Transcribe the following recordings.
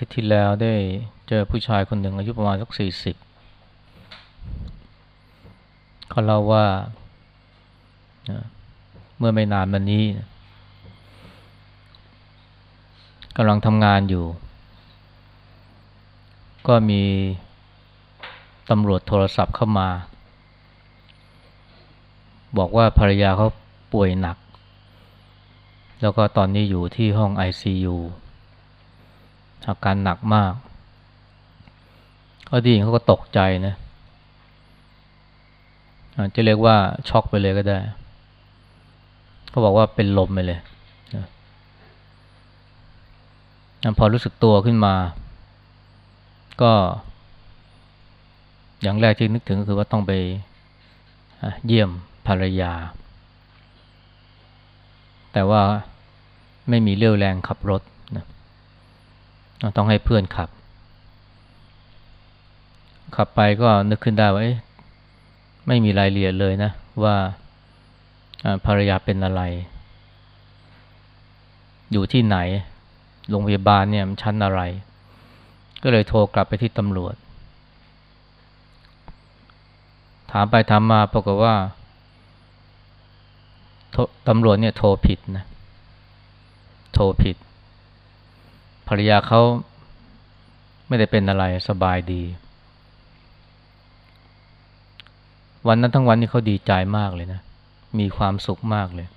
ทิตย์ที่แล้วได้เจอผู้ชายคนหนึ่งอายุประมาณสักสี่สิบเขาเล่าว่าเมื่อไม่นานมานี้กำลังทำงานอยู่ ก็มีตำรวจโทรศัพท์เข้ามา บอกว่าภรรยาเขาป่วยหนัก แล้วก็ตอนนี้อยู่ที่ห้อง ICU อาการหนักมากเขาดีเขาก็ตกใจนะจะเรียกว่าช็อกไปเลยก็ได้เขาบอกว่าเป็นลมไปเลยนะพอรู้สึกตัวขึ้นมา ก็ อย่างแรกที่นึกถึงก็คือว่าต้องไปเยี่ยมภรรยา แต่ว่าไม่มีเรี่ยวแรงขับรถ ต้องให้เพื่อนขับ ขับไปก็นึกขึ้นได้ว่าไม่มีรายละเอียดเลยนะ ว่าภรรยาเป็นอะไร อยู่ที่ไหน โรงพยาบาลเนี่ยมันชั้นอะไร ก็เลยโทรกลับไปที่ตำรวจ ถามไปถามมาปรากฏว่าตำรวจเนี่ยโทรผิดนะ โทรผิด ภรรยาเขาไม่ได้เป็นอะไรสบายดี วันนั้นทั้งวันนี้เขาดีใจมากเลยนะ มีความสุขมากเลย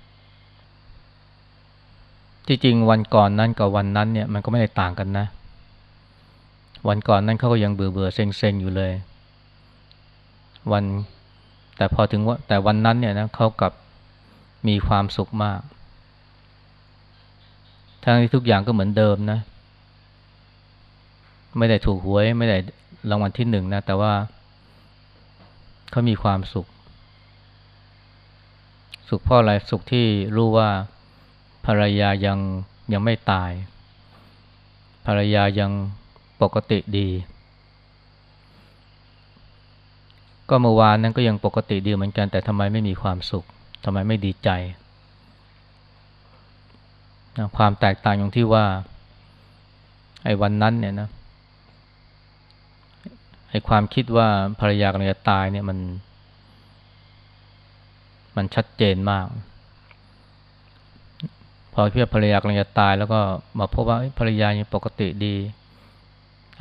ที่จริงวันก่อนนั้นกับวันนั้นเนี่ยมันก็ไม่ได้ต่างกันนะ วันก่อนนั้นเขาก็ยังเบื่อเบื่อเซ็งเซ็งอยู่เลย วันแต่พอถึงว่าแต่วันนั้นเนี่ยนะเขากับมีความสุขมากทั้งที่ทุกอย่างก็เหมือนเดิมนะ ไม่ได้ถูกหวย ไม่ได้รางวัลที่หนึ่งนะ แต่ว่าเขามีความสุข สุขเพราะอะไรสุขที่รู้ว่าภรรยายังยังไม่ตาย ภรรยายังปกติดี ก็เมื่อวานนั้นก็ยังปกติดีเหมือนกัน แต่ทำไมไม่มีความสุขทำไมไม่ดีใจความแตกต่างอย่างที่ว่าไอ้วันนั้นเนี่ยนะ ไอ้ความคิดว่าภรรยากำลังจะตายเนี่ยมัน มันชัดเจนมาก พอคิดว่าภรรยากำลังจะตาย แล้วก็มาพบว่าภรรยายังปกติดี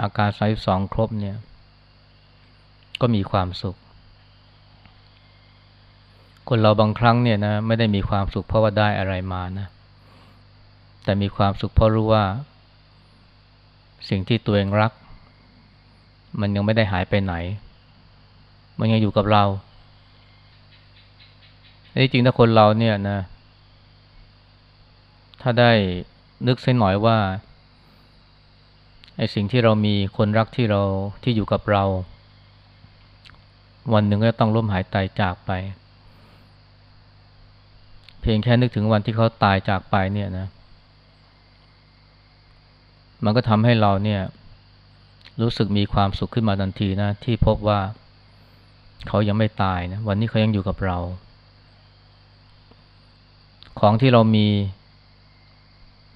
อาการสายสองครบเนี่ย ก็มีความสุข คนเราบางครั้งเนี่ยนะไม่ได้มีความสุขเพราะว่าได้อะไรมานะ แต่มีความสุขเพราะรู้ว่า สิ่งที่ตัวเองรัก มันยังไม่ได้หายไปไหน มันยังอยู่กับเราที่จริงถ้าคนเราเนี่ยนะ ถ้าได้นึกสักหน่อยว่าไอ้สิ่งที่เรามีคนรักที่เราที่อยู่กับเรา วันหนึ่งก็ต้องล้มหายตายจากไป เพียงแค่นึกถึงวันที่เขาตายจากไปเนี่ยนะ มันก็ทำให้เราเนี่ย รู้สึกมีความสุขขึ้นมาทันทีนะ ที่พบว่าเขายังไม่ตายนะ วันนี้เขายังอยู่กับเรา ของที่เรามี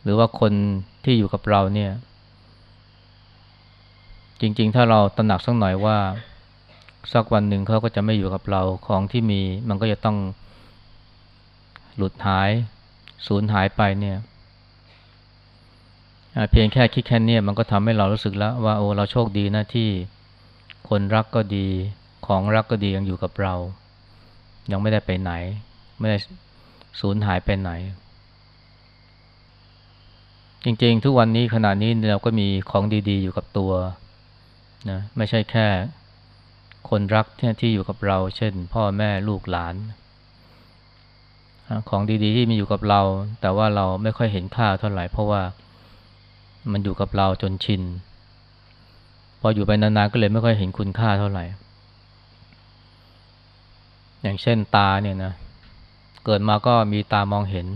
หรือว่าคนที่อยู่กับเราเนี่ย จริง ๆ ถ้าเราตระหนักสักหน่อยว่า สักวันหนึ่งเขาก็จะไม่อยู่กับเรา ของที่มีมันก็จะต้องหลุดหาย สูญหายไปเนี่ย เพียงแค่คิดแค่นี้มันก็ทำให้เรารู้สึกแล้วว่าโอ้เราโชคดีนะที่คนรักก็ดีของรักก็ดียังอยู่กับเรา ยังไม่ได้ไปไหน ไม่ได้สูญหายไปไหน จริงๆ ทุกวันนี้ขณะนี้เราก็มีของดี ๆ อยู่กับตัวนะไม่ใช่แค่คนรักที่ที่อยู่กับเรา เช่น พ่อแม่ลูกหลาน ของดีๆ ที่มีอยู่กับเรา แต่ว่าเราไม่ค่อยเห็นค่าเท่าไหร่เพราะว่า มันอยู่กับเราจนชิน พออยู่ไปนานๆก็เลยไม่ค่อยเห็นคุณค่าเท่าไหร่ อย่างเช่นตาเนี่ยนะ เกิดมาก็มีตามองเห็น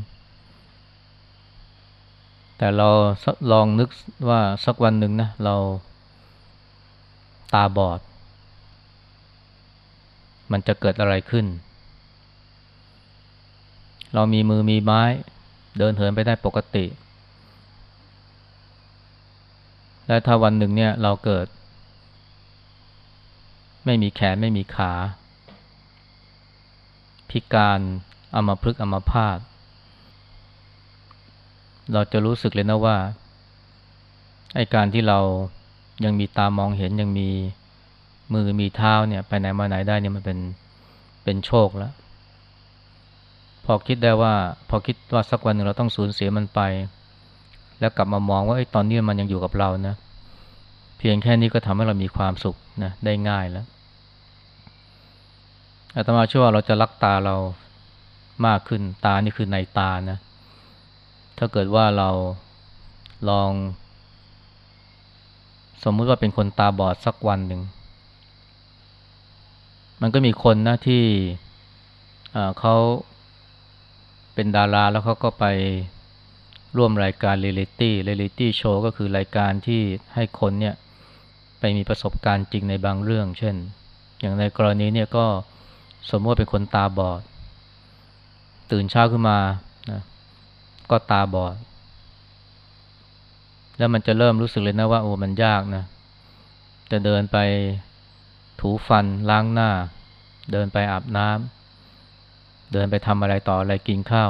แต่เราลองนึกว่าสักวันหนึ่งนะ เราตาบอด มันจะเกิดอะไรขึ้น เรามีมือมีไม้ เดินเหินไปได้ปกติ และถ้าวันหนึ่งเนี่ยเราเกิด ไม่มีแขนไม่มีขา พิการอมพฤกษ์อมพาตเราจะรู้สึกเลยนะว่าไอการที่เรายังมีตามองเห็นยังมีมือมีเท้าเนี่ย ไปไหนมาไหนได้เนี่ยมันเป็นเป็นโชคแล้ว พอคิดได้ว่า พอคิดว่าสักวันหนึ่งเราต้องสูญเสียมันไป แล้วกลับมามองว่าไอ้ตอนนี้มันยังอยู่กับเรานะ เพียงแค่นี้ก็ทำให้เรามีความสุขนะได้ง่ายแล้วอาตมาเชื่อว่าเราจะรักตาเรามากขึ้นตานี่คือในตานะ ถ้าเกิดว่าเราลอง สมมุติว่าเป็นคนตาบอดสักวันหนึ่ง มันก็มีคนนะที่เขาเป็นดาราแล้วเขาก็ไป ร่วมรายการ reality reality show ก็คือรายการที่ให้คนเนี่ยไปมีประสบการณ์จริงในบางเรื่อง เช่น อย่างในกรณีเนี่ยก็สมมติเป็นคนตาบอด ตื่นเช้าขึ้นมานะก็ตาบอด แล้วมันจะเริ่มรู้สึกเลยนะว่าโอ้มันยากนะ จะเดินไปถูฟันล้างหน้า เดินไปอาบน้ำเดินไปทำอะไรต่ออะไรกินข้าว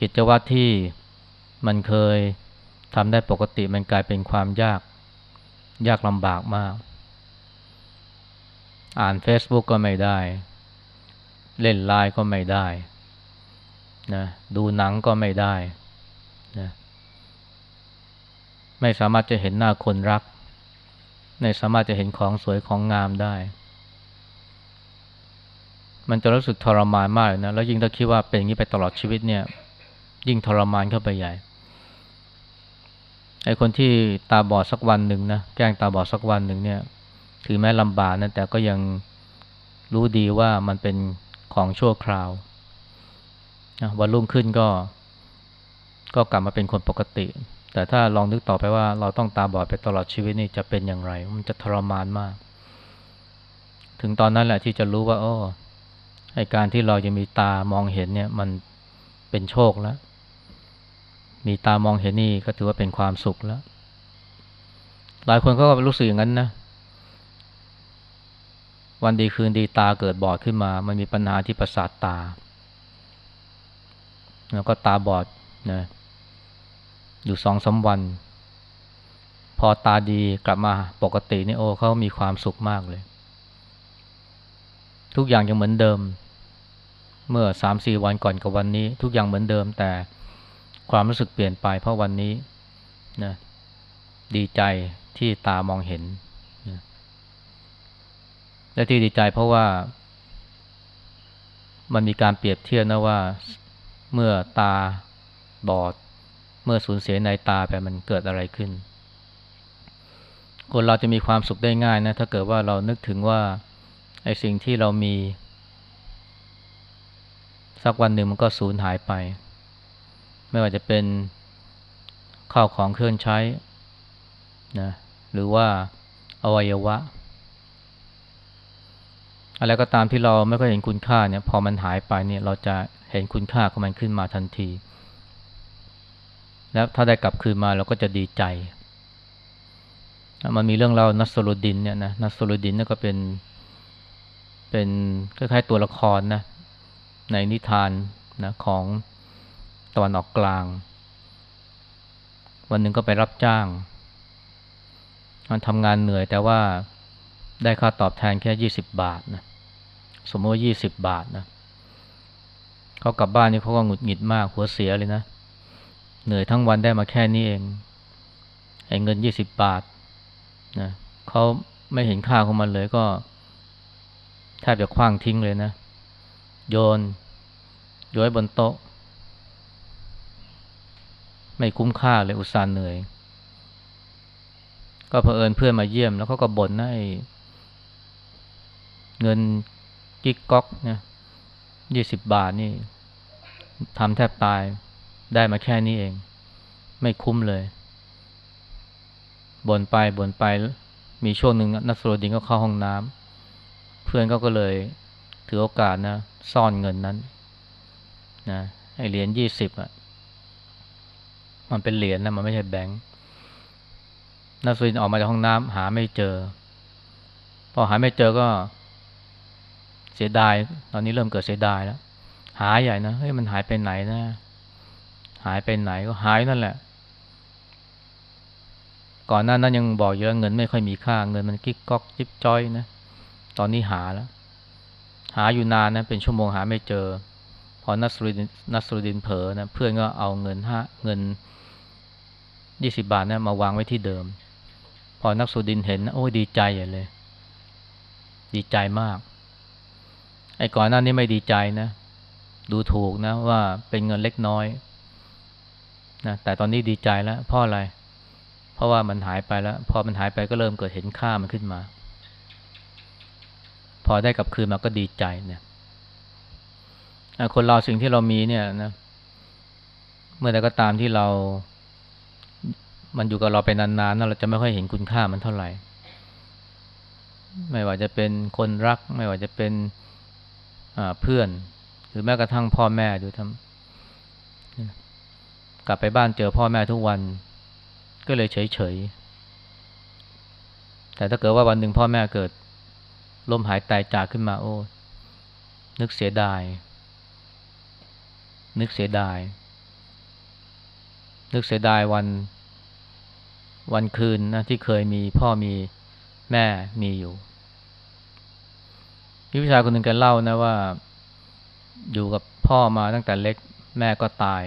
กิจวัตรที่มันเคยทำได้ปกติมันกลายเป็นความยาก ยากลำบากมาก อ่าน Facebook ก็ไม่ได้ เล่นไลน์ก็ไม่ได้นะดูหนังก็ไม่ได้นะไม่สามารถจะเห็นหน้าคนรักในสามารถจะเห็นของสวยของงามได้ มันจะรู้สึกทรมานมากนะ แล้วยิ่งถ้าคิดว่าเป็นอย่างนี้ไปตลอดชีวิตเนี่ย ยิ่งทรมานเข้าไปใหญ่ ไอ้คนที่ตาบอดสักวันหนึ่งนะแกล้งตาบอดสักวันหนึ่งเนี่ย ถือแม้ลำบากนะแต่ก็ยังรู้ดีว่ามันเป็นของชั่วคราววันรุ่งขึ้นก็ ก็กลับมาเป็นคนปกติ แต่ถ้าลองนึกต่อไปว่าเราต้องตาบอดไปตลอดชีวิตนี่จะเป็นอย่างไร มันจะทรมานมาก ถึงตอนนั้นแหละที่จะรู้ว่า โอ้ไอการที่เราจะมีตามองเห็นเนี่ย มันเป็นโชคแล้ว มีตามองเห็นนี่ก็ถือว่าเป็นความสุขแล้ว หลายคนก็รู้สึกอย่างนั้นนะ วันดีคืนดีตาเกิดบอดขึ้นมา มันมีปัญหาที่ประสาทตา แล้วก็ตาบอดนะอยู่สองสาวัน พอตาดีกลับมาปกตินี่โอ้เขามีความสุขมากเลย ทุกอย่างยังเหมือนเดิม เมื่อสามสี่วันก่อนกับวันนี้ ทุกอย่างเหมือนเดิมแต่ ความรู้สึกเปลี่ยนไปเพราะวันนี้นะดีใจที่ตามองเห็นนะและที่ดีใจเพราะว่ามันมีการเปรียบเทียบนะว่าเมื่อตาบอด เมื่อสูญเสียในตาไปมันเกิดอะไรขึ้น คนเราจะมีความสุขได้ง่ายนะถ้าเกิดว่าเรานึกถึงว่าไอ้สิ่งที่เรามี สักวันหนึ่งมันก็สูญหายไป ไม่ว่าจะเป็นข้าวของเครื่องใช้นะหรือว่าอวัยวะ อะไรก็ตามที่เราไม่ค่อยเห็นคุณค่าเนี่ย พอมันหายไปเนี่ยเราจะเห็นคุณค่าของมันขึ้นมาทันที แล้วถ้าได้กลับคืนมาเราก็จะดีใจ มันมีเรื่องเล่านัสโรดินเนี่ยนะนัสโรดินนี่ก็เป็น เป็นคล้ายๆตัวละครนะในนิทานนะของ ตะวันออกกลาง วันหนึ่งก็ไปรับจ้างมันทำงานเหนื่อยแต่ว่าได้ค่าตอบแทนแค่ยี่สิบบาทนะสมมติว่ายี่สิบบาทนะเขากลับบ้านนี่เขาก็หงุดหงิดมากหัวเสียเลยนะ เหนื่อยทั้งวันได้มาแค่นี้เองไอ้เงินยี่สิบบาทนะเขาไม่เห็นค่าของมันเลยก็แทบจะคว้างทิ้งเลยนะ โยนโยนบนโต๊ะ ไม่คุ้มค่าเลยอุตส่าห์เหนื่อย ก็เผอิญเพื่อนมาเยี่ยมแล้วเขาก็บ่นนะไอ้เงินกิ๊กก๊อกเนี่ยยี่สิบบาทนี่ทำแทบตายได้มาแค่นี้เอง ไม่คุ้มเลยบ่นไปบ่นไปมีช่วงหนึ่งนักสโลดินก็เข้าห้องน้ำเพื่อนก็ก็เลยถือโอกาสนะ ซ่อนเงินนั้นนะไอเหรียญยี่สิบอะ มันเป็นเหรียญนะมันไม่ใช่แบงค์นัสรินออกมาจากห้องน้ำหาไม่เจอ พอหาไม่เจอก็เสียดาย ตอนนี้เริ่มเกิดเสียดายแล้ว หาใหญ่นะเฮ้ยมันหายไปไหนนะ หายไปไหนก็หายนั่นแหละ ก่อนหน้านั้นยังบอกเยอะเงินไม่ค่อยมีค่าเงินมันกิ๊กก๊อกจิ๊บจ้อยนะ ตอนนี้หาแล้ว หาอยู่นานนะเป็นชั่วโมงหาไม่เจอ พอนัสรุดินนัสรุดินเผลอนะเพื่อนก็เอาเงินห้าเงิน ยี่สิบาทนะมาวางไว้ที่เดิม พอนักสุดินเห็นโอ้ยดีใจใหญ่เลย ดีใจมาก ไอ้ก่อนหน้านี้ไม่ดีใจนะ ดูถูกนะ ว่าเป็นเงินเล็กน้อยนะแต่ตอนนี้ดีใจแล้วเพราะอะไร เพราะว่ามันหายไปแล้ว พอมันหายไปก็เริ่มเกิดเห็นค่ามันขึ้นมา พอได้กลับคืนมาก็ดีใจเนี่ยคนเราสิ่งที่เรามีเนี่ยนะ เมื่อใดก็ตามที่เรา มันอยู่กับเราไปนานๆนั่นเราจะไม่ค่อยเห็นคุณค่ามันเท่าไหร่ ไม่ว่าจะเป็นคนรัก ไม่ว่าจะเป็นเพื่อน หรือแม้กระทั่งพ่อแม่ดูทำกลับไปบ้านเจอพ่อแม่ทุกวัน ก็เลยเฉยๆ แต่ถ้าเกิดว่าวันหนึ่งพ่อแม่เกิดล้มหายตายจากขึ้นมาโอ้นึกเสียดาย นึกเสียดาย นึกเสียดายวัน วันคืนนะที่เคยมีพ่อมีแม่มีอยู่พี่ผู้ชายคนหนึ่งแกเล่านะว่า อยู่กับพ่อมาตั้งแต่เล็ก แม่ก็ตาย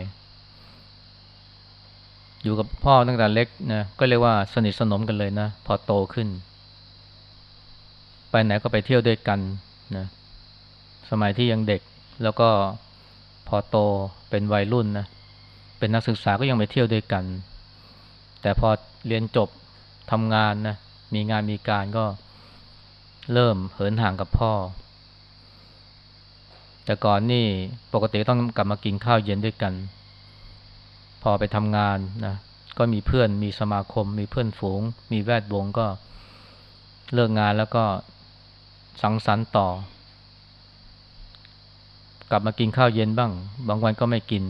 อยู่กับพ่อตั้งแต่เล็กนะก็เรียกว่าสนิทสนมกันเลยนะพอโตขึ้น ไปไหนก็ไปเที่ยวด้วยกันนะสมัยที่ยังเด็กแล้วก็พอโตเป็นวัยรุ่นนะเป็นนักศึกษาก็ยังไปเที่ยวด้วยกัน แต่พอเรียนจบทำงานนะมีงานมีการก็เริ่มเหินห่างกับพ่อ แต่ก่อนนี่ปกติต้องกลับมากินข้าวเย็นด้วยกัน พอไปทำงานนะก็มีเพื่อนมีสมาคม มีเพื่อนฝูง มีแวดวงก็เลิกงานแล้วก็สังสรรค์ต่อ กลับมากินข้าวเย็นบ้าง บางวันก็ไม่กิน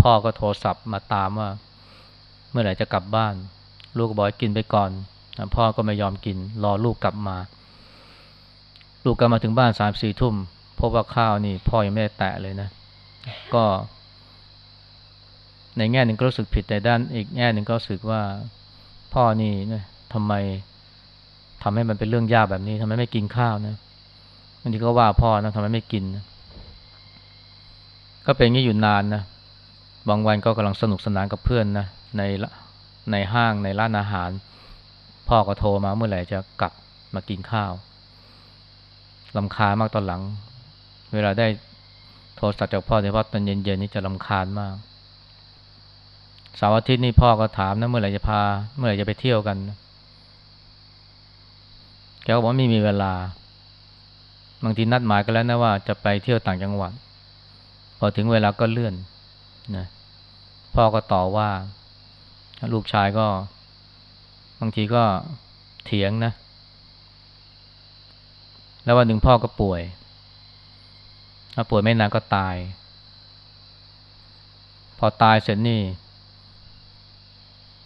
พ่อก็โทรศัพท์มาตามว่า มื่อไหร่จะกลับบ้าน ลูกบอกกินไปก่อนพ่อก็ไม่ยอมกิน รอลูกกลับมา ลูกกลับมาถึงบ้านสามสี่ทุ่มพบว่าข้าวนี่พ่อยังไม่ได้แตะเลยนะ ก็ ในแง่หนึ่งก็รู้สึกผิดแต่ด้าน อีกแง่หนึ่งก็รู้สึกว่าพ่อนี่นะทำไมทำให้มันเป็นเรื่องยากแบบนี้ทำไมไม่กินข้าวนะบางทีก็ว่าพ่อนะทำไมไม่กินนะก็เป็นอย่างนี้อยู่นานนะบางวันก็กำลังสนุกสนานกับเพื่อนนะ ในในห้างในร้านอาหาร พ่อก็โทรมาเมื่อไหร่จะกลับมากินข้าวลำคาญมากตอนหลัง เวลาได้โทรศัพท์จากพ่อโดยเฉพาะตอนเย็นๆนี่จะลำคาญมากเสาร์อาทิตย์นี่พ่อก็ถามนะเมื่อไหร่จะพา เมื่อไหร่จะไปเที่ยวกัน แกก็บอกไม่มีเวลา บางทีนัดหมายกันแล้วนะว่าจะไปเที่ยวต่างจังหวัด พอถึงเวลาก็เลื่อนนะพ่อก็ต่อว่า ลูกชายก็บางทีก็เถียงนะ แล้ววันหนึ่งพ่อก็ป่วยถ้าป่วยไม่นานก็ตาย พอตายเสร็จนี่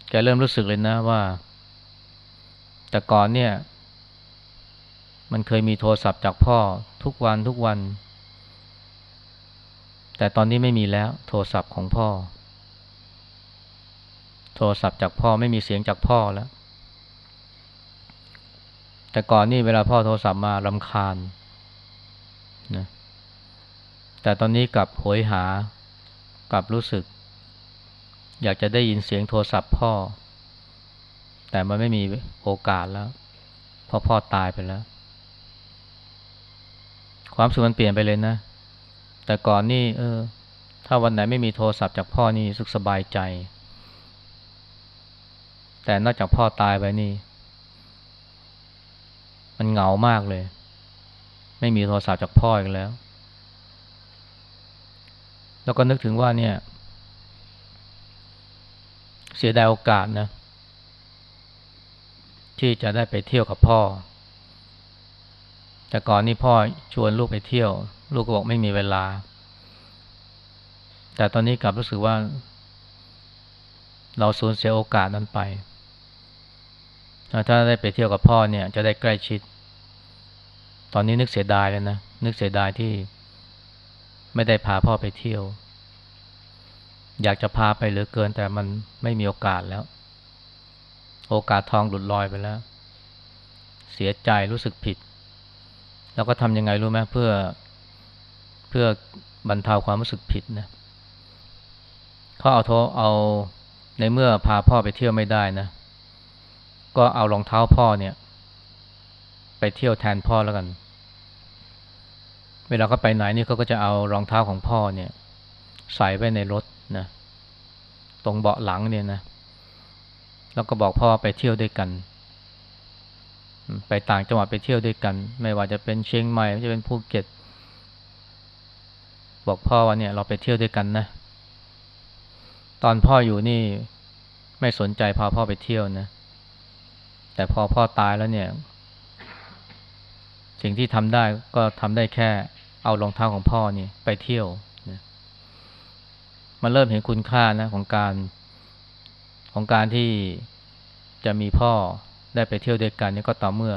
แกเริ่มรู้สึกเลยนะว่า แต่ก่อนเนี่ย มันเคยมีโทรศัพท์จากพ่อทุกวันทุกวัน แต่ตอนนี้ไม่มีแล้วโทรศัพท์ของพ่อ โทรศัพท์จากพ่อไม่มีเสียงจากพ่อแล้ว แต่ก่อนนี่เวลาพ่อโทรศัพท์มารำคาญนะแต่ตอนนี้กลับโหยหากลับรู้สึก อยากจะได้ยินเสียงโทรศัพท์พ่อ แต่มันไม่มีโอกาสแล้วเพราะพ่อตายไปแล้ว ความสุขมันเปลี่ยนไปเลยนะ แต่ก่อนนี่ เออ ถ้าวันไหนไม่มีโทรศัพท์จากพ่อนี่สุขสบายใจ แต่นอกจากพ่อตายไปนี่ มันเหงามากเลย ไม่มีโทรศัพท์จากพ่ออีกแล้ว แล้วก็นึกถึงว่าเนี่ย เสียดายโอกาสนะ ที่จะได้ไปเที่ยวกับพ่อ แต่ก่อนนี่พ่อชวนลูกไปเที่ยว ลูกก็บอกไม่มีเวลา แต่ตอนนี้กลับรู้สึกว่าเราสูญเสียโอกาสนั้นไป ถ้าได้ไปเที่ยวกับพ่อเนี่ยจะได้ใกล้ชิด ตอนนี้นึกเสียดายเลยนะ นึกเสียดายที่ไม่ได้พาพ่อไปเที่ยว อยากจะพาไปเหลือเกินแต่มันไม่มีโอกาสแล้ว โอกาสทองหลุดลอยไปแล้ว เสียใจรู้สึกผิด แล้วก็ทำยังไงรู้ไหมเพื่อเพื่อบรรเทาความรู้สึกผิดนะเขาเอาโทเอาในเมื่อพาพ่อไปเที่ยวไม่ได้นะ ก็เอารองเท้าพ่อเนี่ย ไปเที่ยวแทนพ่อแล้วกัน เวลาเขาไปไหนนี่เขาก็จะเอารองเท้าของพ่อเนี่ย ใส่ไว้ในรถนะ ตรงเบาะหลังเนี่ยนะ แล้วก็บอกพ่อไปเที่ยวด้วยกัน ไปต่างจังหวัดไปเที่ยวด้วยกัน ไม่ว่าจะเป็นเชียงใหม่จะเป็นภูเก็ต บอกพ่อว่าเนี่ย เราไปเที่ยวด้วยกันนะ ตอนพ่ออยู่นี่ไม่สนใจพาพ่อไปเที่ยวนะ แต่พอพ่อตายแล้วเนี่ย สิ่งที่ทำได้ก็ทำได้แค่เอารองเท้าของพ่อนี่ไปเที่ยวนะมันเริ่มเห็นคุณค่านะของการของการที่จะมีพ่อได้ไปเที่ยวด้วยกันนี่ก็ต่อเมื่อ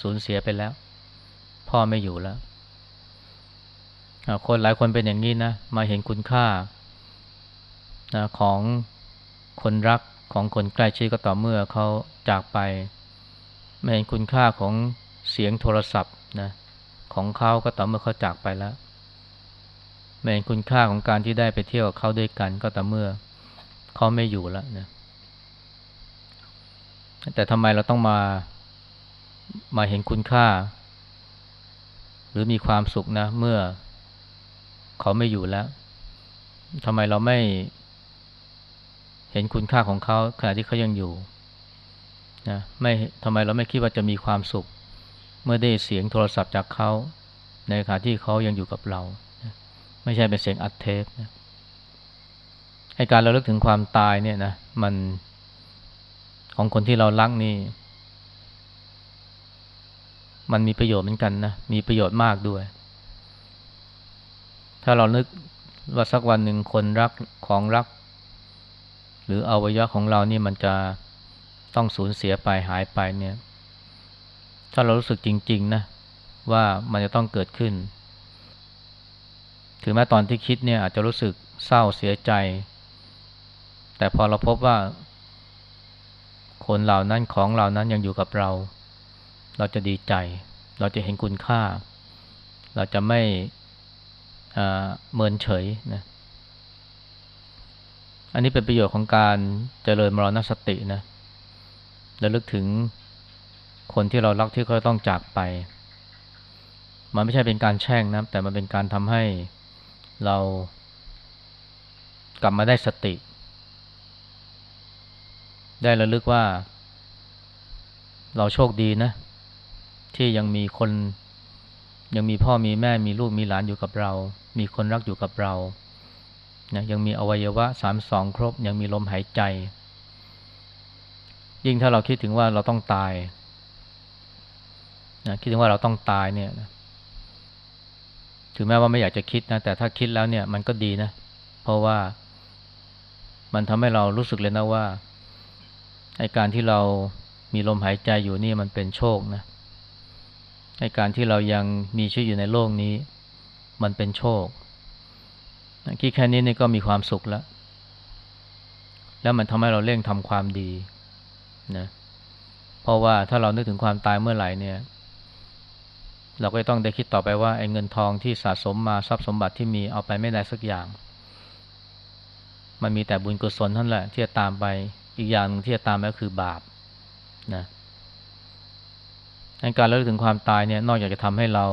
สูญเสียไปแล้ว พ่อไม่อยู่แล้วคนหลายคนเป็นอย่างนี้นะ มาเห็นคุณค่านะของคนรักของคนใกล้ชิดก็ต่อเมื่อเขาจากไป ไม่เห็นคุณค่าของเสียงโทรศัพท์นะของเขาก็ต่อเมื่อเขาจากไปแล้วไม่เห็นคุณค่าของการที่ได้ไปเที่ยวกับเขาด้วยกันก็ต่อเมื่อเขาไม่อยู่แล้วนะแต่ทำไมเราต้องมามาเห็นคุณค่า หรือมีความสุขนะ เมื่อเขาไม่อยู่แล้วทำไมเราไม่เห็นคุณค่าของเขาขณะที่เขายังอยู่ นะไม่ทำไมเราไม่คิดว่าจะมีความสุข เมื่อได้เสียงโทรศัพท์จากเขา ในขณะที่เขายังอยู่กับเรานะไม่ใช่เป็นเสียงอัดเทปนะให้การเราลิกถึงความตายเนี่ยนะมันของคนที่เรารักนี่ มันมีประโยชน์เหมือนกันนะ มีประโยชน์มากด้วย ถ้าเรานึกว่าสักวันหนึ่งคนรักของรัก หรืออวัยวะของเรานี่มันจะ ต้องสูญเสียไปหายไปเนี่ย ถ้าเรารู้สึกจริง ๆ นะ ว่ามันจะต้องเกิดขึ้น ถึงแม้ตอนที่คิดเนี่ย อาจจะรู้สึกเศร้าเสียใจ แต่พอเราพบว่า คนเหล่านั้นของเหล่านั้นยังอยู่กับเรา เราจะดีใจ เราจะเห็นคุณค่า เราจะไม่เมินเฉยนะอันนี้เป็นประโยชน์ของการเจริญมรณสตินะ ระลึกถึงคนที่เรารักที่เขาต้องจากไป มันไม่ใช่เป็นการแช่งนะ แต่มันเป็นการทำให้เรากลับมาได้สติ ได้ระลึกว่า เราโชคดีนะ ที่ยังมีคนยังมีพ่อมีแม่มีลูกมีหลานอยู่กับเรา มีคนรักอยู่กับเรานะยังมีอวัยวะสามสองครบ ยังมีลมหายใจ ยิ่งถ้าเราคิดถึงว่าเราต้องตายนะคิดถึงว่าเราต้องตายเนี่ยนะถึงแม้ว่าไม่อยากจะคิดนะ แต่ถ้าคิดแล้วเนี่ยมันก็ดีนะ เพราะว่ามันทำให้เรารู้สึกเลยนะว่าไอการที่เรามีลมหายใจอยู่นี่มันเป็นโชคนะไอการที่เรายังมีชีวิตอยู่ในโลกนี้ มันเป็นโชคคิดแค่นี้นี่ก็มีความสุขแล้ว แล้วมันทำให้เราเร่งทำความดี นะเพราะว่าถ้าเรานึกถึงความตายเมื่อไหร่เนี่ย เราก็ต้องได้คิดต่อไปว่าไอ้เงินทองที่สะสมมาทรัพย์สมบัติที่มีเอาไปไม่ได้สักอย่าง มันมีแต่บุญกุศลท่านแหละ ที่จะตามไปอีกอย่างที่จะตามไปก็คือบาปนะการเลิกถึงความตายเนี่ย นอกจากจะทำให้เรา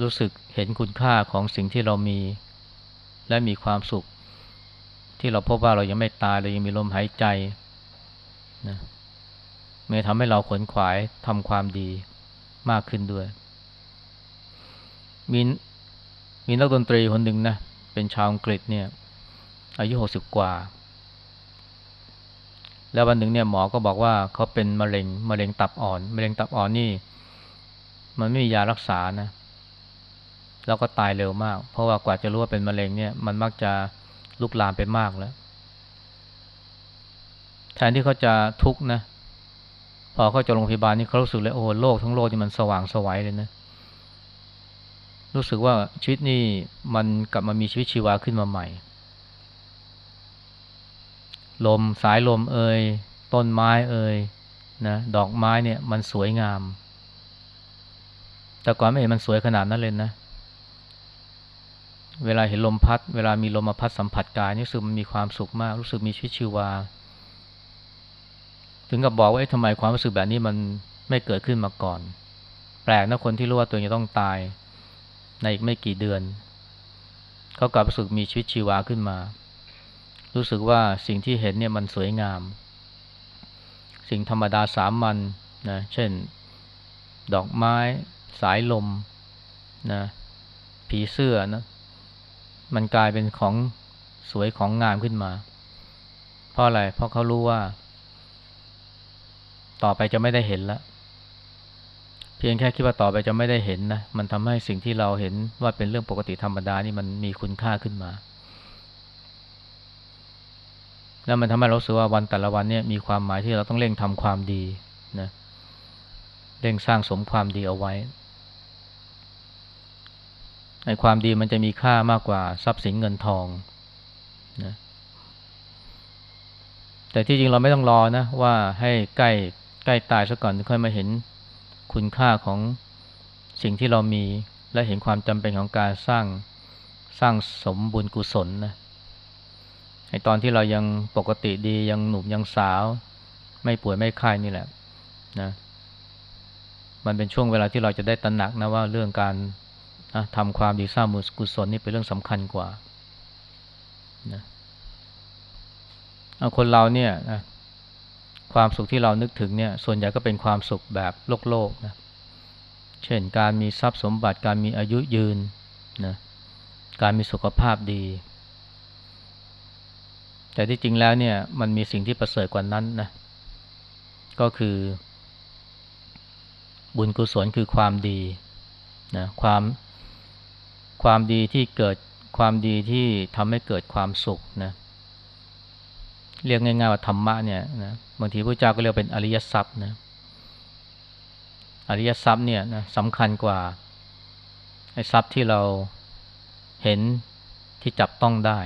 รู้สึกเห็นคุณค่าของสิ่งที่เรามี และมีความสุข ที่เราพบว่าเรายังไม่ตายเรายังมีลมหายใจ นะมันทำให้เราขนขวายทำความดีมากขึ้นด้วย มีมีนักดนตรีคนหนึ่งนะ เป็นชาวอังกฤษเนี่ย อายุหกสิบกว่า แล้ววันหนึ่งเนี่ยหมอก็บอกว่าเขาเป็นมะเร็งมะเร็งตับอ่อนมะเร็งตับอ่อนนี่ มันไม่มียารักษานะ แล้วก็ตายเร็วมาก เพราะว่ากว่าจะรู้ว่าเป็นมะเร็งเนี่ย มันมักจะลุกลามไปมากแล้ว แทนที่เขาจะทุกข์นะ พอเขาจะโรงพยาบาลนี่เขารู้สึกเลยโอ้โลกทั้งโลกนี่มันสว่างสวัยเลยนะ รู้สึกว่าชีวิตนี่มันกลับมามีชีวิตชีวาขึ้นมาใหม่ ลมสายลมเอ่ยต้นไม้เอ่ยนะดอกไม้เนี่ยมันสวยงาม แต่ก่อนไม่เห็นมันสวยขนาดนั้นเลยนะ เวลาเห็นลมพัด เวลามีลมมาพัดสัมผัสกายนี่รู้สึกมันมีความสุขมาก รู้สึกมีชีวิตชีวา ถึงกับบอกว่าทำไมความรู้สึกแบบนี้มันไม่เกิดขึ้นมาก่อน แปลกนะคนที่รู้ว่าตัวเองจะต้องตาย ในอีกไม่กี่เดือน เขากลับรู้สึกมีชีวิตชีวาขึ้นมา รู้สึกว่าสิ่งที่เห็นเนี่ยมันสวยงาม สิ่งธรรมดาสามัญนนะเช่น ดอกไม้ สายลมนะผีเสื้อนะมันกลายเป็นของสวยของงามขึ้นมา เพราะอะไร เพราะเขารู้ว่า ต่อไปจะไม่ได้เห็นแล้วเพียงแค่คิดว่าต่อไปจะไม่ได้เห็นนะ มันทำให้สิ่งที่เราเห็นว่าเป็นเรื่องปกติธรรมดานี่มันมีคุณค่าขึ้นมา แล้วมันทำให้เราสึกว่าวันแต่ละวันเนี่ยมีความหมายที่เราต้องเร่งทำความดีนะ เร่งสร้างสมความดีเอาไว้ในความดีมันจะมีค่ามากกว่าทรัพย์สินเงินทองนะแต่ที่จริงเราไม่ต้องรอนะว่าให้ใกล้ ล้ตายซะก่อนถึงค่อยมาเห็นคุณค่าของสิ่งที่เรามี และเห็นความจำเป็นของการสร้างสร้างสมบุญกุศลนะไอตอนที่เรายังปกติดียังหนุ่มยังสาว ไม่ป่วยไม่ไข้นี่แหละนะมันเป็นช่วงเวลาที่เราจะได้ตระหนักนะว่าเรื่องการนะทำความดีสร้างมุกุศลนี่เป็นเรื่องสำคัญกว่านะคนเราเนี่ยนะ ความสุขที่เรานึกถึงเนี่ยส่วนใหญ่ก็เป็นความสุขแบบโลกโลกนะเช่นการมีทรัพย์สมบัติการมีอายุยืนนะการมีสุขภาพดี แต่ที่จริงแล้วเนี่ยมันมีสิ่งที่ประเสริฐกว่านั้นนะก็คือ บุญกุศลคือความดีนะความความดีที่เกิดความดีที่ทำให้เกิดความสุขนะ เรียกง่ายๆว่าธรรมะเนี่ยนะบางทีพระเจ้าก็เรียกเป็นอริยทรัพย์นะอริยทรัพย์เนี่ยนะสำคัญกว่าไอ้ทรัพย์ที่เราเห็นที่จับต้องได้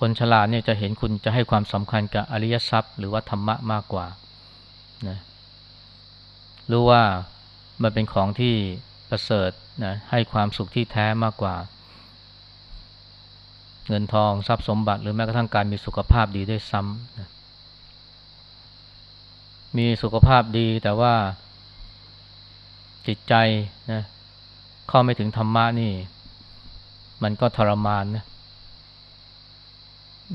คนฉลาดเนี่ยจะเห็นคุณจะให้ความสำคัญกับอริยทรัพย์ หรือว่าธรรมะมากกว่านะรู้ว่ามันเป็นของที่ประเสริฐนะให้ความสุขที่แท้มากกว่า เงินทองทรัพย์สมบัติ หรือแม้กระทั่งการมีสุขภาพดีด้วยซ้ำนะมีสุขภาพดีแต่ว่าจิตใจนะเข้าไม่ถึงธรรมะนี่ มันก็ทรมานนะ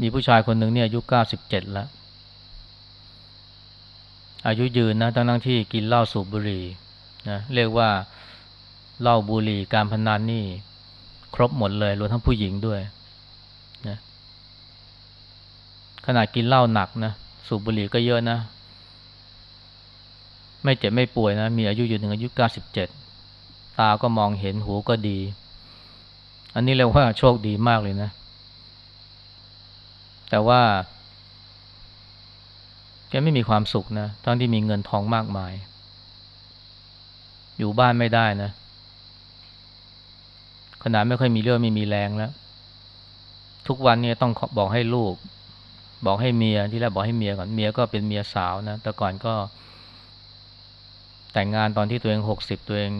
มีผู้ชายคนหนึ่งเนี่ยอายุเก้าสิบเจ็ดแล้ว อายุยืนนะทั้งทั้งที่กินเหล้าสูบบุหรี่นะเรียกว่าเหล้าบุหรี่การพนันนี่ ครบหมดเลยรวมทั้งผู้หญิงด้วยนะ ขนาดกินเหล้าหนักนะสูบบุหรี่ก็เยอะนะ ไม่เจ็บไม่ป่วยนะ มีอายุอยืนถึงอายุเก้าสิบเจ็ดตาก็มองเห็นหูก็ดี อันนี้เรียกว่าโชคดีมากเลยนะ แต่ว่าแกไม่มีความสุขนะทั้งที่มีเงินทองมากมาย อยู่บ้านไม่ได้นะ ขนาดไม่ค่อยมีเรื่องไม่มีแรงแล้ว ทุกวันเนี่ยต้องบอกให้ลูก บอกให้เมียที่แรกบอกให้เมียก่อนเมียก็เป็นเมียสาวนะแต่ก่อนก็ แต่งงานตอนที่ตัวเองหกสิบตัวเอง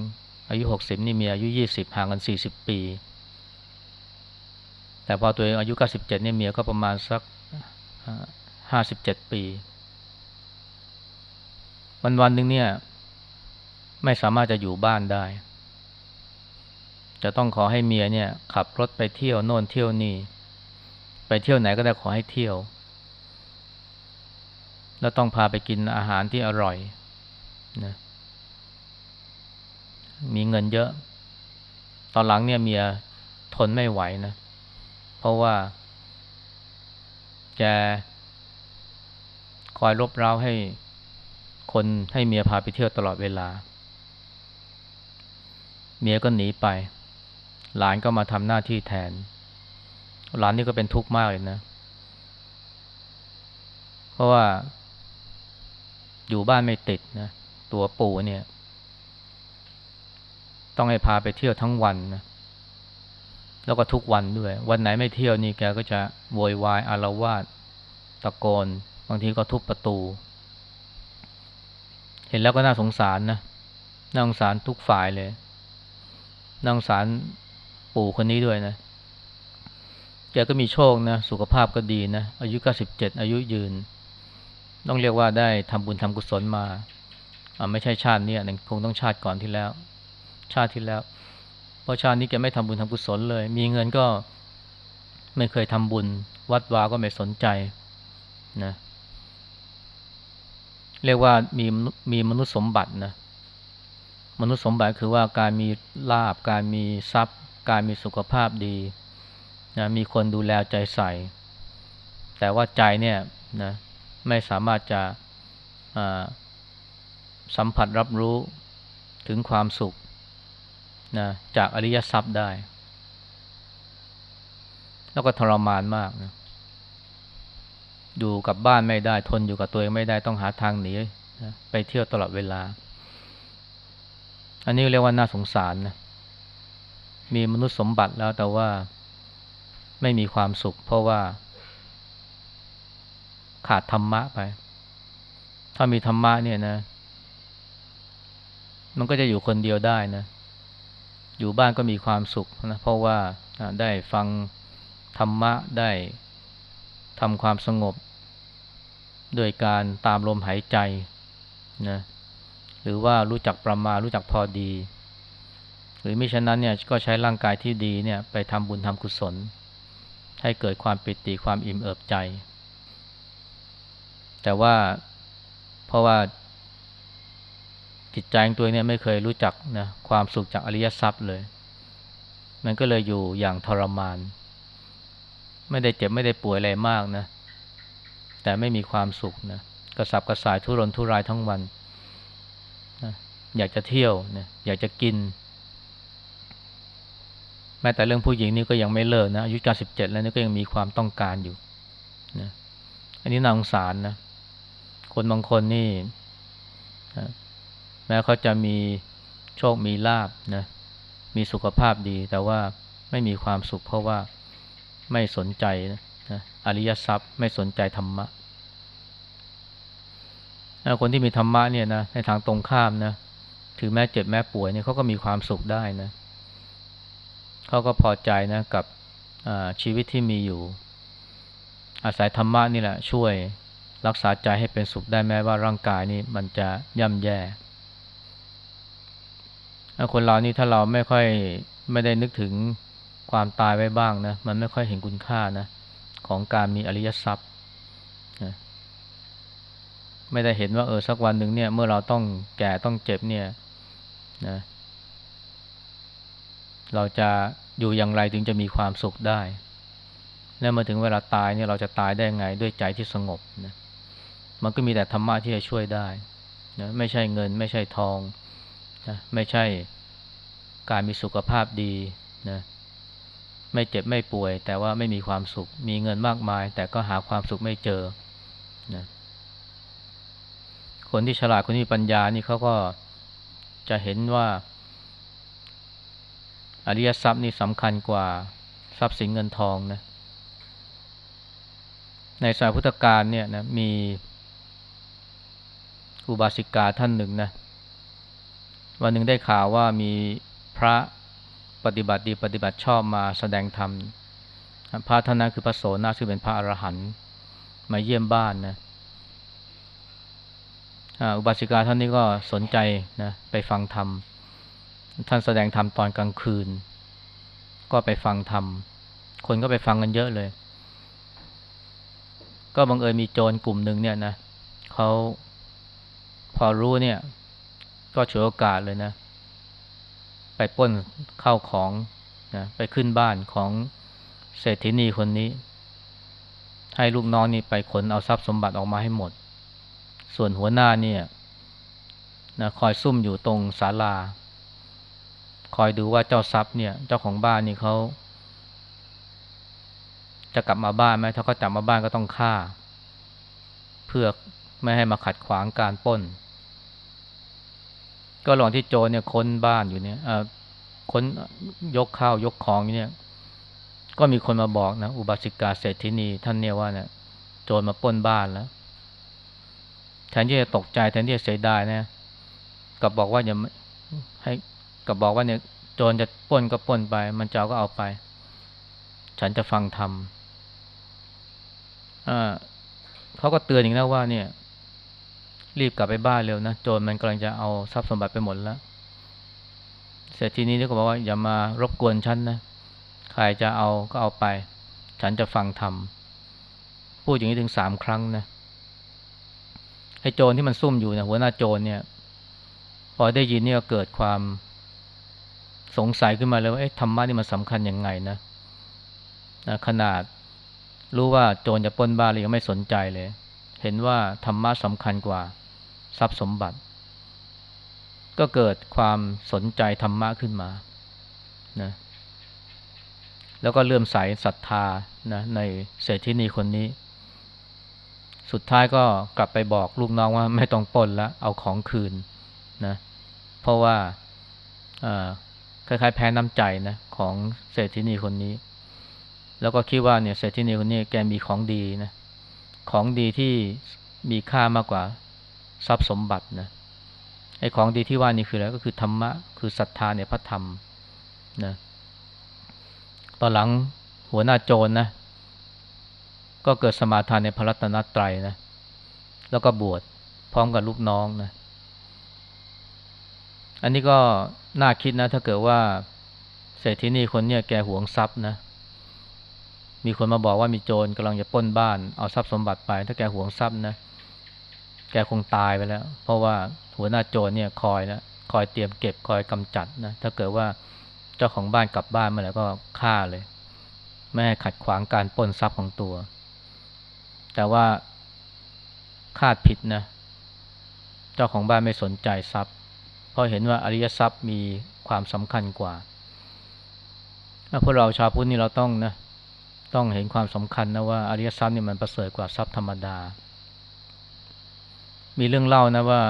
อายุหกสิบนี่เมียอายุยี่สิบห่างกันสี่สิบปี แต่พอตัวเองอายุเก้าสิบเจ็ดเนี่ยเมียก็ประมาณสักห้าสิบเจ็ดปี วันวันหนึ่งเนี่ย ไม่สามารถจะอยู่บ้านได้ จะต้องขอให้เมียเนี่ย ขับรถไปเที่ยวโน่นเที่ยวนี่ไปเที่ยวไหนก็ได้ขอให้เที่ยว แล้วต้องพาไปกินอาหารที่อร่อยนะมีเงินเยอะ ตอนหลังเนี่ยเมียทนไม่ไหวนะ เพราะว่าแกคอยรบเร้าให้คนให้เมียพาไปเที่ยวตลอดเวลา เมียก็หนีไป หลานก็มาทำหน้าที่แทน หลานนี่ก็เป็นทุกข์มากเลยนะ เพราะว่า อยู่บ้านไม่ติดนะตัวปู่เนี่ย ต้องให้พาไปเที่ยวทั้งวันนะแล้วก็ทุกวันด้วย วันไหนไม่เที่ยวนี่แกก็จะโวยวายอารวาสตะโกน บางทีก็ทุบประตู เห็นแล้วก็น่าสงสารนะน่าสงสารทุกฝ่ายเลยน่าสงสารปู่คนนี้ด้วยนะแกก็มีโชคนะ สุขภาพก็ดีนะ อายุเก้าสิบเจ็ดอายุยืน ต้องเรียกว่าได้ทำบุญทำกุศลมาไม่ใช่ชาตินี้คงต้องชาติก่อนที่แล้ว ชาติที่แล้ว เพราะชาตินี้แกไม่ทำบุญทำกุศลเลย มีเงินก็ไม่เคยทำบุญ วัดวาก็ไม่สนใจนะเรียกว่ามีมีมนุษย์สมบัตินะมนุษย์สมบัติคือว่าการมีลาบการมีทรัพย์ การมีสุขภาพดีนะมีคนดูแลใจใส่ แต่ว่าใจเนี่ยนะ ไม่สามารถจะสัมผัสรับรู้ถึงความสุขนะจากอริยทรัพย์ได้ แล้วก็ทรมานมากนะอยู่กับบ้านไม่ได้ทนอยู่กับตัวเองไม่ได้ต้องหาทางหนีนะไปเที่ยวตลอดเวลา อันนี้เรียกว่าน่าสงสารนะมีมนุษย์สมบัติแล้วแต่ว่าไม่มีความสุข เพราะว่า ขาดธรรมะไป ถ้ามีธรรมะเนี่ยนะ มันก็จะอยู่คนเดียวได้นะ อยู่บ้านก็มีความสุขนะ เพราะว่าได้ฟังธรรมะได้ทำความสงบ โดยการตามลมหายใจนะหรือว่ารู้จักประมารู้จักพอดี หรือมิฉะนั้นเนี่ยก็ใช้ร่างกายที่ดีเนี่ยไปทำบุญทำกุศล ให้เกิดความปิติความอิ่มเอิบใจ แต่ว่าเพราะว่าจิตใจของตัวเนี่ยไม่เคยรู้จักนะความสุขจากอริยทรัพย์เลย มันก็เลยอยู่อย่างทรมาน ไม่ได้เจ็บไม่ได้ป่วยอะไรมากนะ แต่ไม่มีความสุขนะกระสับกระส่ายทุรนทุรายทั้งวันนะอยากจะเที่ยวนะอยากจะกิน แม้แต่เรื่องผู้หญิงนี่ก็ยังไม่เลิกนะอายุกาสิบเจ็ดแล้วนี่ก็ยังมีความต้องการอยู่นะอันนี้น่าสงสารนะ คนบางคนนี่แม้เขาจะมีโชคมีลาบนะมีสุขภาพดี แต่ว่าไม่มีความสุขเพราะว่าไม่สนใจนะอริยทรัพย์ไม่สนใจธรรมะคนที่มีธรรมะเนี่ยนะในทางตรงข้ามนะถือแม้เจ็บแม้ป่วยเนี่ยเขาก็มีความสุขได้นะเขาก็พอใจนะกับชีวิตที่มีอยู่ อาศัยธรรมะนี่แหละ ช่วย รักษาใจให้เป็นสุขได้แม้ว่าร่างกายนี้มันจะย่ำแย่คนเรานี่ถ้าเราไม่ค่อยไม่ได้นึกถึงความตายไว้บ้างนะมันไม่ค่อยเห็นคุณค่านะของการมีอริยทรัพย์นะไม่ได้เห็นว่าเออสักวันหนึ่งเนี่ย เมื่อเราต้องแก่ต้องเจ็บเนี่ยนะเราจะอยู่อย่างไรถึงจะมีความสุขได้ แล้วมาถึงเวลาตายเนี่ยเราจะตายได้ไงด้วยใจที่สงบนะ มันก็มีแต่ธรรมะที่จะช่วยได้นะไม่ใช่เงิน ไม่ใช่ทองนะไม่ใช่การมีสุขภาพดีนะไม่เจ็บไม่ป่วย แต่ว่าไม่มีความสุข มีเงินมากมาย แต่ก็หาความสุขไม่เจอนะคนที่ฉลาดคนที่ปัญญานี่เขาก็จะเห็นว่า อริยทรัพย์นี่สำคัญกว่าทรัพย์สินเงินทองนะในสายพุทธการเนี่ยนะมี อุบาสิกาท่านหนึ่งนะ วันหนึ่งได้ข่าวว่ามีพระปฏิบัติดีปฏิบัติชอบมาแสดงธรรม พระท่านนั้นคือพระโสนาซึ่งเป็นพระอรหันต์มาเยี่ยมบ้านนะอุบาสิกาท่านนี้ก็สนใจนะไปฟังธรรม ท่านแสดงธรรมตอนกลางคืน ก็ไปฟังธรรม คนก็ไปฟังกันเยอะเลย ก็บังเอิญมีโจรกลุ่มหนึ่งเนี่ยนะเขา อรู้เนี่ย ก็ฉวยโอกาสเลยนะ ไปป้นเข้าของนะไปขึ้นบ้านของเศรษฐินีคนนี้ ให้ลูกน้องนี่ไปขนเอาทรัพย์สมบัติออกมาให้หมด ส่วนหัวหน้าเนี่ยนะคอยซุ่มอยู่ตรงศาลา คอยดูว่าเจ้าทรัพย์เนี่ย เจ้าของบ้านนี่เขาจะกลับมาบ้านไหมถ้าเขาจับมาบ้านก็ต้องฆ่า เพื่อไม่ให้มาขัดขวางการป้น ก็ลองที่โจรเนี่ยค้นบ้านอยู่เนี่ยค้นยกข้าวยกของเนี่ย ก็มีคนมาบอกนะอุบาสิกาเศรษฐินีท่านเนี่ยว่าเนี่ยโจรมาป้นบ้านแล้วแทนที่จะตกใจแทนที่จะเสียดายนะกับบอกว่าอย่าให้กับบอกว่าเนี่ยโจรจะป้นก็ป้นไป มันเจ้าก็เอาไป ฉันจะฟังธรรมอ่าเขาก็เตือนอีกนะว่าเนี่ย รีบกลับไปบ้านเร็วนะโจรมันกำลังจะเอาทรัพย์สมบัติไปหมดแล้วเสร็จทีนี้นี่ก็บอกว่าอย่ามารบกวนฉันนะใครจะเอาก็เอาไป ฉันจะฟังธรรมพูดอย่างนี้ถึงสามครั้งนะไอ้โจรที่มันซุ่มอยู่นี่ยหัวหน้าโจรเนี่ย พอได้ยินเนี่ยเกิดความสงสัยขึ้นมาเลยว่าเอ๊ะธรรมะนี่มันสำคัญยังไงนะนะขนาดรู้ว่าโจรจะปล้นบ้านเลยยังไม่สนใจเลย เห็นว่าธรรมะสำคัญกว่า ทรัพย์สมบัติ ก็เกิดความสนใจธรรมะขึ้นมานะแล้วก็เลื่อมใสศรัทธานะในเศรษฐินีคนนี้ สุดท้ายก็กลับไปบอกลูกน้องว่าไม่ต้องปล้นแล้วเอาของคืนนะเพราะว่าคล้ายๆแพ้น้ำใจนะของเศรษฐินีคนนี้ แล้วก็คิดว่าเนี่ยเศรษฐีนีคนนี้แกมีของดีนะของดีที่มีค่ามากกว่า ทรัพย์สมบัตินะไอ้ของดีที่ว่านี่คืออะไรก็คือธรรมะคือศรัทธาในพระธรรมนะตอนหลังหัวหน้าโจรนะก็เกิดสมาทานในพระรัตนตรัยนะแล้วก็บวชพร้อมกับลูกน้องนะอันนี้ก็น่าคิดนะ ถ้าเกิดว่าเศรษฐีนี่คนเนี้ยแกหวงทรัพย์นะมีคนมาบอกว่ามีโจรกำลังจะป้นบ้านเอาทรัพย์สมบัติไป ถ้าแกหวงทรัพย์นะ แกคงตายไปแล้ว เพราะว่าหัวหน้าโจรเนี่ยคอยนะคอยเตรียมเก็บคอยกำจัดนะถ้าเกิดว่าเจ้าของบ้านกลับบ้านเมื่อไหร่ก็ฆ่าเลย ไม่ให้ขัดขวางการปล้นทรัพย์ของตัว แต่ว่าคาดผิดนะ เจ้าของบ้านไม่สนใจทรัพย์ เพราะเห็นว่าอริยทรัพย์มีความสำคัญกว่าพวกเราชาวพุทธนี่เราต้องนะต้องเห็นความสำคัญนะว่าอริยทรัพย์นี่มันประเสริฐกว่าทรัพย์ธรรมดา มีเรื่องเล่านะว่า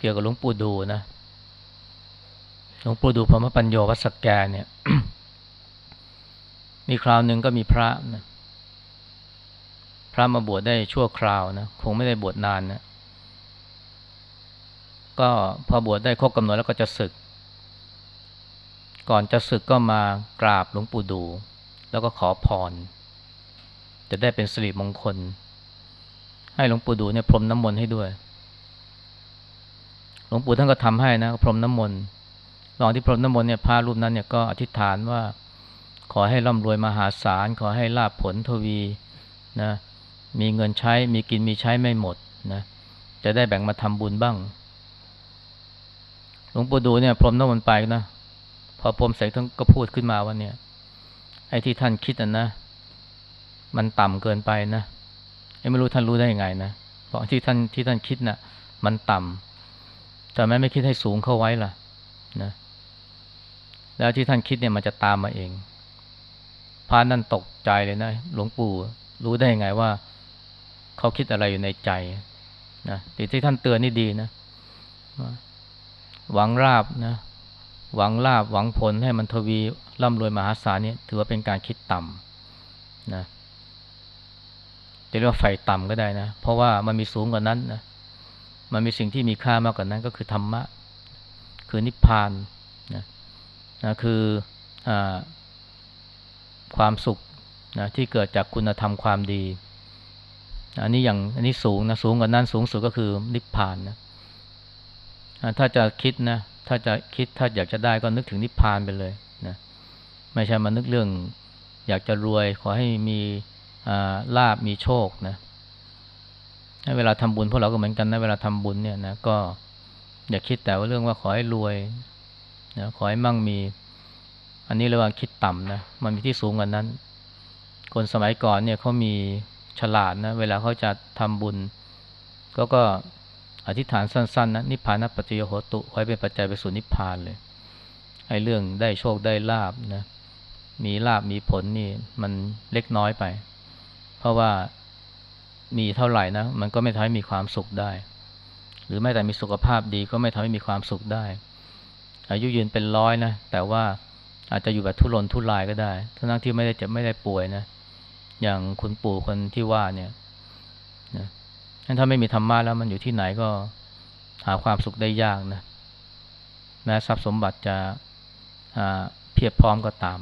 เกี่ยวกับหลวงปู่ดูนะหลวงปู่ดูพรมปัญโยวัสแกเนี่ย มีคราวหนึ่งก็มีพระนะพระมาบวชได้ชั่วคราวนะคงไม่ได้บวชนานนะก็พอบวชได้ครบกำหนดแล้วก็จะศึก ก่อนจะศึกก็มากราบหลวงปู่ดู แล้วก็ขอพร จะได้เป็นสิริมงคล ให้หลวงปู่ดูเนี่ยพรมน้ำมนต์ให้ด้วย หลวงปู่ท่านก็ทำให้นะพรมน้ำมนต์ลองที่พรมน้ำมนต์เนี่ยพระรูปนั้นเนี่ยก็อธิษฐานว่า ขอให้ร่ำรวยมหาศาล ขอให้ลาบผลทวีนะ มีเงินใช้ มีกินมีใช้ไม่หมดนะ จะได้แบ่งมาทำบุญบ้าง หลวงปู่ดูเนี่ยพรมน้ำมนต์ไปนะ พอพรมเสร็จท่านก็พูดขึ้นมาว่าเนี่ย ไอ้ที่ท่านคิดอะนะ มันต่ำเกินไปนะ ไม่รู้ท่านรู้ได้ยังไงนะเพราะที่ท่านที่ท่านคิดนะ่ะ มันต่ำแต่แม้ไม่คิดให้สูงเข้าไว้ล่ะ นะ แล้วที่ท่านคิดเนี่ยมันจะตามมาเองพานั่นตกใจเลยนะหลวงปู่รู้ได้ยังไงว่า เขาคิดอะไรอยู่ในใจนะที่ที่ท่านเตือนนี่ดีนะหวังราบนะหวังลาบหวังผลให้มันทวีร่ำรวยมหาศาลเนี่ยถือว่าเป็นการคิดต่ำนะ จะเรียกว่าไฟต่ำก็ได้นะ เพราะว่ามันมีสูงกว่านั้นนะมันมีสิ่งที่มีค่ามากกว่านั้นก็คือธรรมะ คือนิพพานนะนะคืออความสุขนะที่เกิดจากคุณธรรมความดี อันนี้อย่างอันนี้สูงนะสูงกว่านั้นสูงสุดก็คือนิพพานนะถ้าจะคิดนะถ้าจะคิดถ้าอยากจะได้ก็นึกถึงนิพพานไปเลยนะไม่ใช่มานึกเรื่อง อยากจะรวยขอให้มี ลาบมีโชคนะเวลาทำบุญพวกเราก็เหมือนกันนะเวลาทำบุญเนี่ยนะก็อย่าคิดแต่ว่าเรื่องว่าขอให้รวยนะขอให้มั่งมี อันนี้เรียกว่าคิดต่ำนะมันมีที่สูงกว่านั้น คนสมัยก่อนเนี่ยเขามีฉลาดนะเวลาเขาจะทำบุญ ก็ก็อธิษฐานสั้นๆนะนิพพานปัจจโยโหตุไว้เป็นปัจจัยไปสู่นิพพานเลยไอ้เรื่องได้โชคได้ลาบนะมีลาบมีผลนี่มันเล็กน้อยไป ราะว่ามีเท่าไหร่นะ มันก็ไม่ทำให้มีความสุขได้ หรือแม้แต่มีสุขภาพดีก็ไม่ทำให้มีความสุขได้ อายุยืนเป็นร้อยนะ แต่ว่าอาจจะอยู่แบบทุรนทุรายก็ได้ทั้งที่ไม่ได้เจ็บไม่ได้ป่วยนะ อย่างคุณปู่คนที่ว่าเนี่ยนะถ้าไม่มีธรรมะแล้วมันอยู่ที่ไหนก็หาความสุขได้ยากนะแม้ทรัพย์สมบัติจะเพียบพร้อมก็ตาม